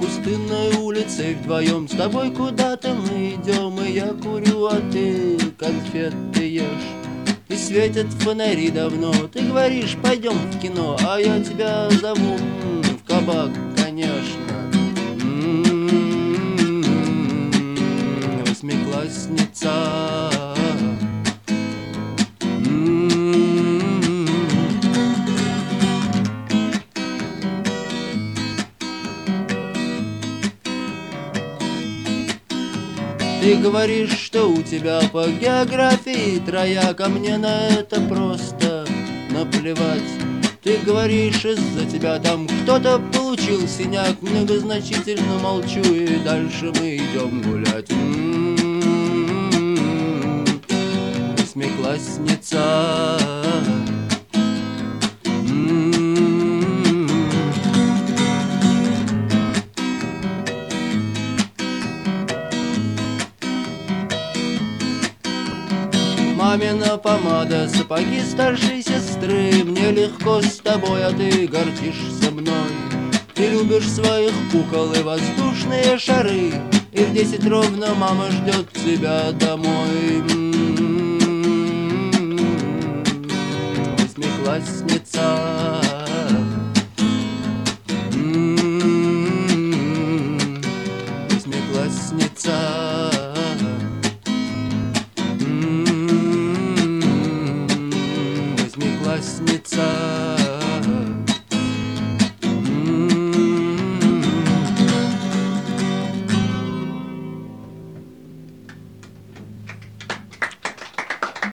пустынной улицей вдвоем С тобой куда-то мы идем, и я курю, а ты конфеты ешь. И светят фонари давно Ты говоришь, пойдем в кино А я тебя зову в кабак, конечно М-м-м, Восьмиклассница Ты говоришь, что у тебя по географии трояка Мне на это просто наплевать. Ты говоришь, из-за тебя там кто-то получил синяк. Многозначительно молчу и дальше мы идем гулять. Восьмиклассница Мамина помада, сапоги старшей сестры. Мне легко с тобой, а ты гордишься мной. Ты любишь своих кукол и воздушные шары. И в десять ровно мама ждет тебя домой. Восьмиклассница